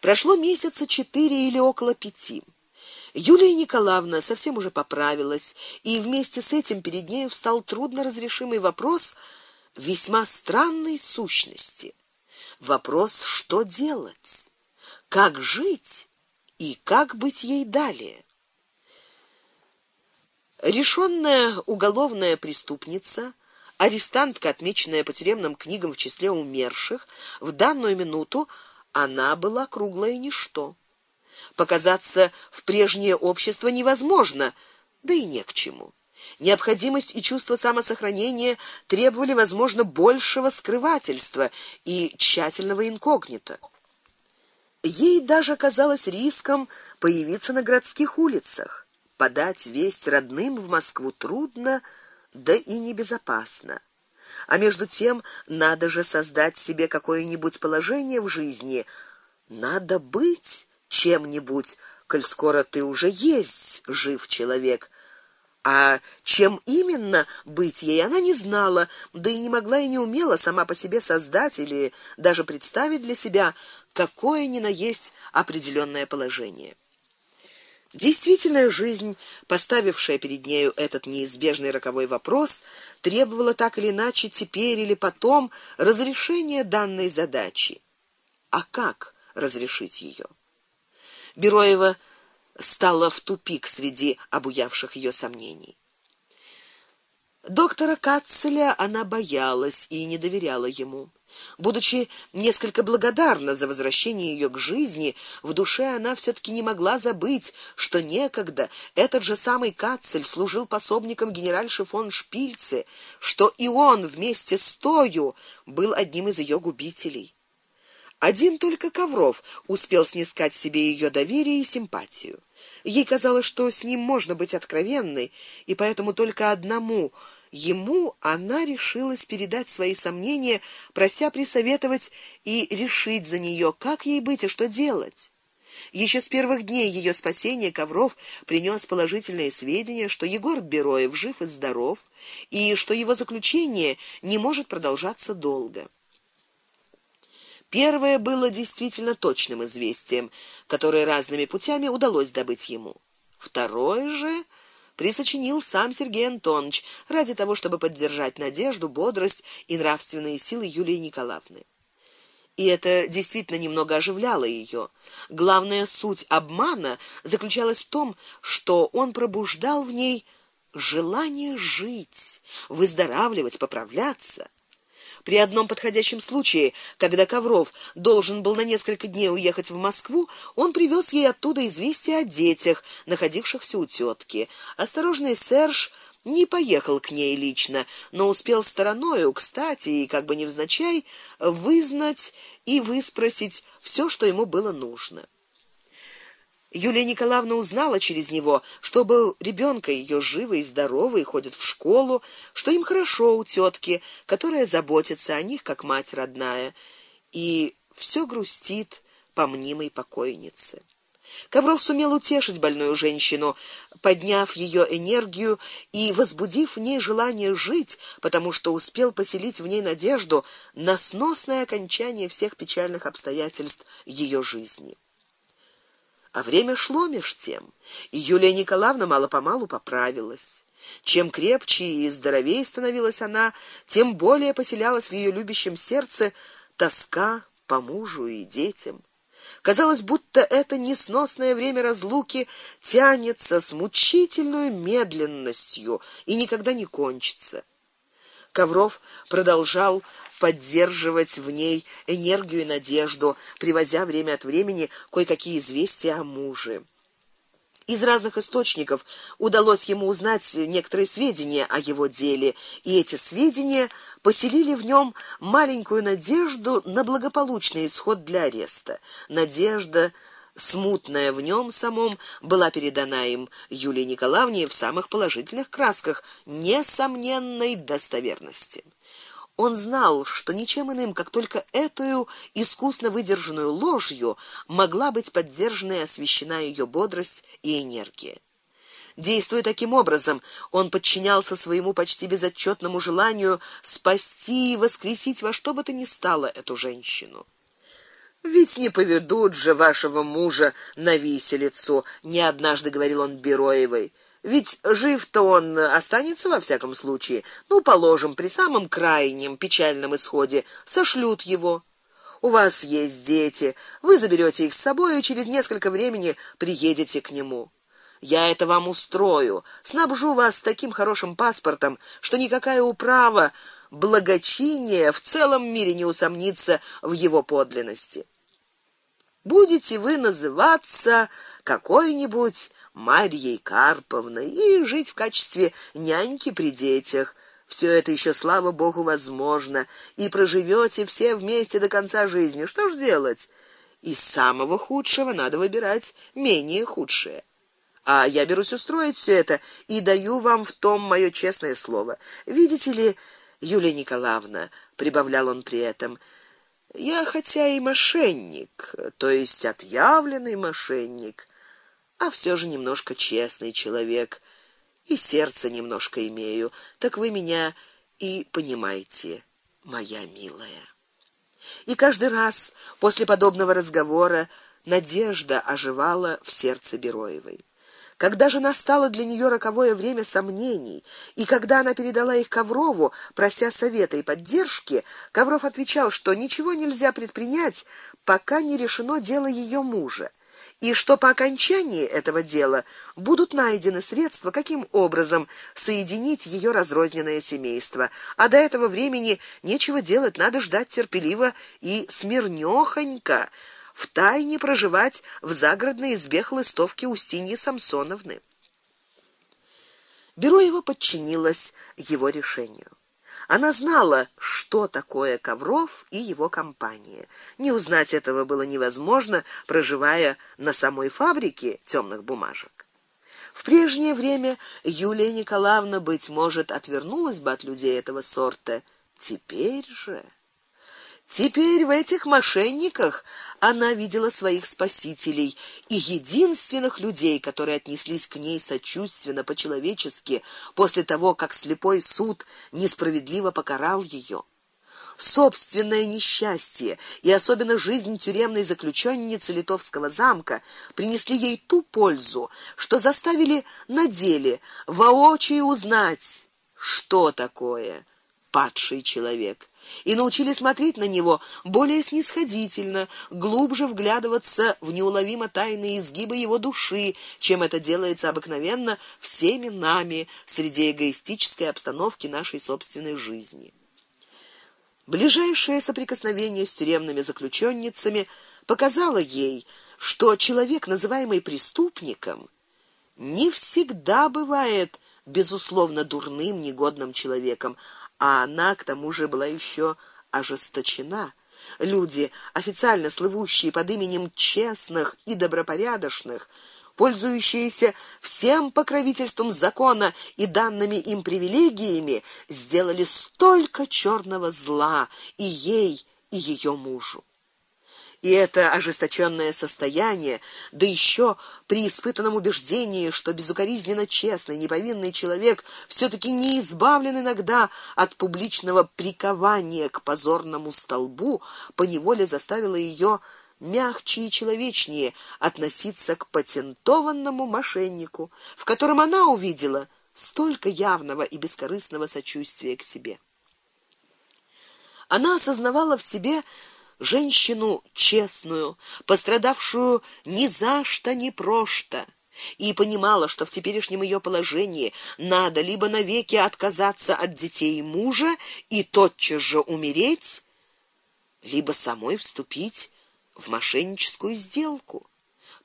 Прошло месяца четыре или около пяти. Юлия Николаевна совсем уже поправилась, и вместе с этим перед ней встал трудно разрешимый вопрос весьма странной сущности. Вопрос, что делать? Как жить и как быть ей далее? Решенная уголовная преступница, арестантка, отмеченная по тюремным книгам в числе умерших, в данную минуту она была круглое ничто. Показаться в прежнее общество невозможно, да и не к чему. Необходимость и чувство самосохранения требовали, возможно, большего скрывательства и тщательного инкогнито. Ей даже казалось риском появиться на городских улицах. Подать весть родным в Москву трудно, да и небезопасно. А между тем надо же создать себе какое-нибудь положение в жизни. Надо быть чем-нибудь, коль скоро ты уже есть жив человек. А чем именно быть ей она не знала, да и не могла и не умела сама по себе создать или даже представить для себя какое ни на есть определенное положение. Действительная жизнь, поставившая перед нею этот неизбежный роковой вопрос, требовала так или иначе теперь или потом разрешения данной задачи. А как разрешить ее? Бероева стала в тупик среди обуявших ее сомнений. Доктора Кацеля она боялась и не доверяла ему. Будучи несколько благодарна за возвращение ее к жизни, в душе она все таки не могла забыть, что некогда этот же самый Кацель служил пособником генеральши фон Шпильце, что и он вместе с Тою был одним из ее губителей. Один только Ковров успел снискать себе ее доверие и симпатию. Ей казалось, что с ним можно быть откровенной, и поэтому только одному Ему она решилась передать свои сомнения, прося присоветовать и решить за нее, как ей быть и что делать. Еще с первых дней ее спасения Ковров принес положительные сведения, что Егор Бероев жив и здоров, и что его заключение не может продолжаться долго. Первое было действительно точным известием, которое разными путями удалось добыть ему. Второе же присочинил сам Сергей Антонович ради того, чтобы поддержать надежду, бодрость и нравственные силы Юлии Николаевны. И это действительно немного оживляло ее. Главная суть обмана заключалась в том, что он пробуждал в ней желание жить, выздоравливать, поправляться. При одном подходящем случае, когда Ковров должен был на несколько дней уехать в Москву, он привез ей оттуда известие о детях, находившихся у тетки. Осторожный Серж не поехал к ней лично, но успел стороною, кстати, и как бы невзначай, вызнать и выспросить все, что ему было нужно. Юлия Николаевна узнала через него, чтобы ребенка ее живы и здоровы и ходит в школу, что им хорошо у тетки, которая заботится о них как мать родная, и все грустит по мнимой покойнице. Ковров сумел утешить больную женщину, подняв ее энергию и возбудив в ней желание жить, потому что успел поселить в ней надежду на сносное окончание всех печальных обстоятельств ее жизни. А время шло меж тем, и Юлия Николаевна мало-помалу поправилась. Чем крепче и здоровее становилась она, тем более поселялась в ее любящем сердце тоска по мужу и детям. Казалось, будто это несносное время разлуки тянется с мучительной медленностью и никогда не кончится. Ковров продолжал поддерживать в ней энергию и надежду, привозя время от времени кое-какие известия о муже. Из разных источников удалось ему узнать некоторые сведения о его деле, и эти сведения поселили в нем маленькую надежду на благополучный исход для ареста. Надежда смутная в нем самом была передана им Юлии Николаевне в самых положительных красках несомненной достоверности. Он знал, что ничем иным, как только эту искусно выдержанную ложью могла быть поддержана и освещена ее бодрость и энергия. Действуя таким образом, он подчинялся своему почти безотчетному желанию спасти и воскресить во что бы то ни стало эту женщину. Ведь не поведут же вашего мужа на виселицу, не однажды говорил он Бероевой. Ведь жив-то он останется во всяком случае. Ну, положим, при самом крайнем печальном исходе сошлют его. У вас есть дети, вы заберете их с собой и через несколько времени приедете к нему. Я это вам устрою, снабжу вас таким хорошим паспортом, что никакая управа благочиния в целом мире не усомнится в его подлинности. Будете вы называться какой-нибудь Марьей Карповной и жить в качестве няньки при детях. Все это еще слава богу возможно, и проживете все вместе до конца жизни. Что ж делать? Из самого худшего надо выбирать менее худшее. А я берусь устроить все это и даю вам в том моё честное слово. Видите ли, Юлия Николаевна, прибавлял он при этом, я хотя и мошенник, то есть отъявленный мошенник, а все же немножко честный человек и сердце немножко имею. Так вы меня и понимаете, моя милая. И каждый раз после подобного разговора надежда оживала в сердце Бероевой. Когда же настало для нее роковое время сомнений, и когда она передала их Коврову, прося совета и поддержки, Ковров отвечал, что ничего нельзя предпринять, пока не решено дело ее мужа и что по окончании этого дела будут найдены средства, каким образом соединить ее разрозненное семейство. А до этого времени нечего делать, надо ждать терпеливо и смирнёхонько, в тайне проживать в загородной избе хлыстовки Устиньи Самсоновны. Бюро его подчинилось его решению. Она знала, что такое Ковров и его компания. Не узнать этого было невозможно, проживая на самой фабрике темных бумажек. В прежнее время Юлия Николаевна быть может отвернулась бы от людей этого сорта. Теперь же Теперь в этих мошенниках она видела своих спасителей и единственных людей, которые отнеслись к ней сочувственно по-человечески после того, как слепой суд несправедливо покарал ее. Собственное несчастье и особенно жизнь тюремной заключенницы Литовского замка принесли ей ту пользу, что заставили на деле воочию узнать, что такое падший человек и научили смотреть на него более снисходительно, глубже вглядываться в неуловимо тайные изгибы его души, чем это делается обыкновенно всеми нами среди эгоистической обстановки нашей собственной жизни. Ближайшее соприкосновение с тюремными заключенницами показало ей, что человек, называемый преступником, не всегда бывает безусловно дурным, негодным человеком, а она к тому же была еще ожесточена. Люди, официально слывущие под именем честных и добропорядочных, пользующиеся всем покровительством закона и данными им привилегиями, сделали столько черного зла и ей, и ее мужу и это ожесточенное состояние, да еще при испытанном убеждении, что безукоризненно честный, неповинный человек все таки не избавлен иногда от публичного прикования к позорному столбу, поневоле заставило ее мягче и человечнее относиться к патентованному мошеннику, в котором она увидела столько явного и бескорыстного сочувствия к себе. Она осознавала в себе женщину честную, пострадавшую ни за что ни прошто, и понимала, что в теперешнем ее положении надо либо навеки отказаться от детей и мужа и тотчас же умереть, либо самой вступить в мошенническую сделку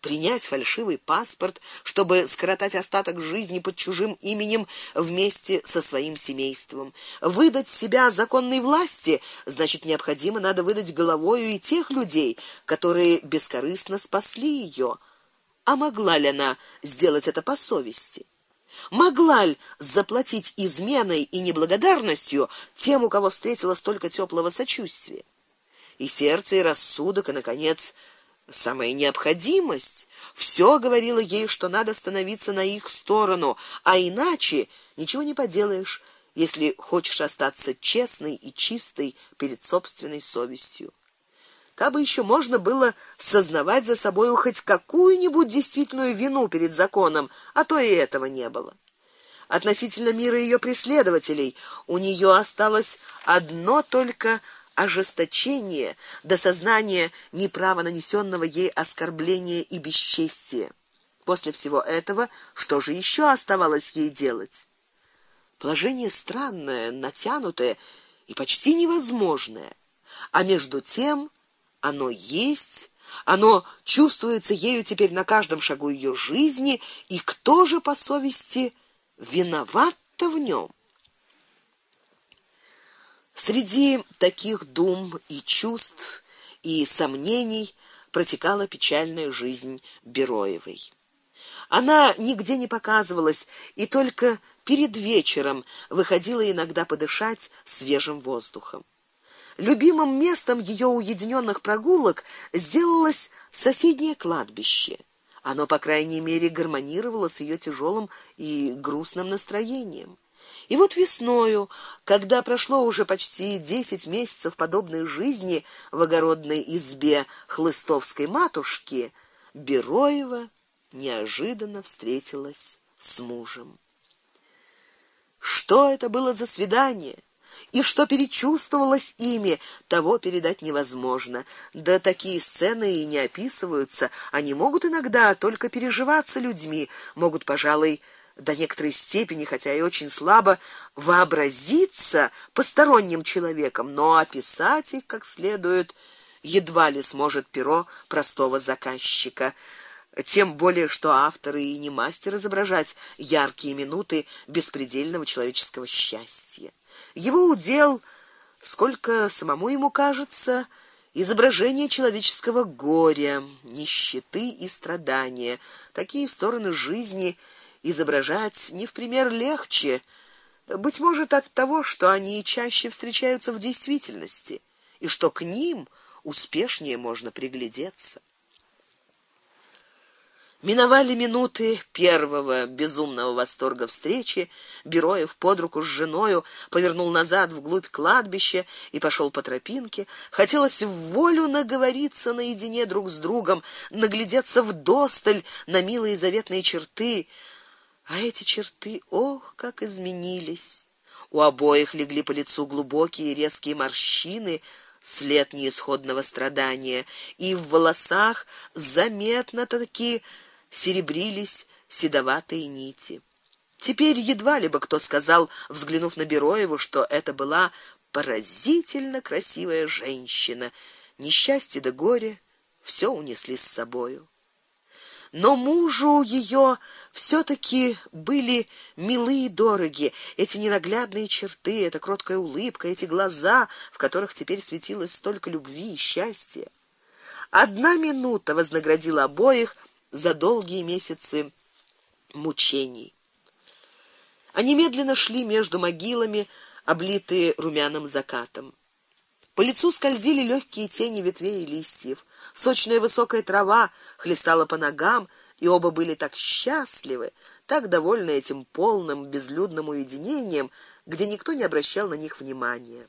принять фальшивый паспорт, чтобы скоротать остаток жизни под чужим именем вместе со своим семейством. Выдать себя законной власти, значит, необходимо надо выдать головою и тех людей, которые бескорыстно спасли ее. А могла ли она сделать это по совести? Могла ли заплатить изменой и неблагодарностью тем, у кого встретила столько теплого сочувствия? И сердце, и рассудок, и наконец самая необходимость. Все говорило ей, что надо становиться на их сторону, а иначе ничего не поделаешь, если хочешь остаться честной и чистой перед собственной совестью. Кабы еще можно было сознавать за собой хоть какую-нибудь действительную вину перед законом, а то и этого не было. Относительно мира ее преследователей у нее осталось одно только ожесточение до сознания неправо нанесенного ей оскорбления и бесчестия. После всего этого, что же еще оставалось ей делать? Положение странное, натянутое и почти невозможное. А между тем оно есть, оно чувствуется ею теперь на каждом шагу ее жизни, и кто же по совести виноват-то в нем? Среди таких дум и чувств и сомнений протекала печальная жизнь Бероевой. Она нигде не показывалась и только перед вечером выходила иногда подышать свежим воздухом. Любимым местом ее уединенных прогулок сделалось соседнее кладбище. Оно, по крайней мере, гармонировало с ее тяжелым и грустным настроением. И вот весною, когда прошло уже почти десять месяцев подобной жизни в огородной избе Хлыстовской матушки, Бероева неожиданно встретилась с мужем. Что это было за свидание? И что перечувствовалось ими, того передать невозможно. Да такие сцены и не описываются, они могут иногда только переживаться людьми, могут, пожалуй, до некоторой степени, хотя и очень слабо, вообразиться посторонним человеком, но описать их как следует едва ли сможет перо простого заказчика. Тем более, что авторы и не мастер изображать яркие минуты беспредельного человеческого счастья. Его удел, сколько самому ему кажется, изображение человеческого горя, нищеты и страдания. Такие стороны жизни изображать не в пример легче, быть может от того, что они чаще встречаются в действительности и что к ним успешнее можно приглядеться. Миновали минуты первого безумного восторга встречи. Бероев под руку с женою повернул назад вглубь кладбища и пошел по тропинке. Хотелось в волю наговориться наедине друг с другом, наглядеться в досталь на милые заветные черты, а эти черты, ох, как изменились. У обоих легли по лицу глубокие резкие морщины, след неисходного страдания, и в волосах заметно таки серебрились седоватые нити. Теперь едва ли бы кто сказал, взглянув на Бероеву, что это была поразительно красивая женщина. Несчастье да горе все унесли с собою но мужу ее все таки были милые и дороги эти ненаглядные черты, эта кроткая улыбка, эти глаза, в которых теперь светилось столько любви и счастья. Одна минута вознаградила обоих за долгие месяцы мучений. Они медленно шли между могилами, облитые румяным закатом. По лицу скользили легкие тени ветвей и листьев. Сочная высокая трава хлестала по ногам, и оба были так счастливы, так довольны этим полным безлюдным уединением, где никто не обращал на них внимания.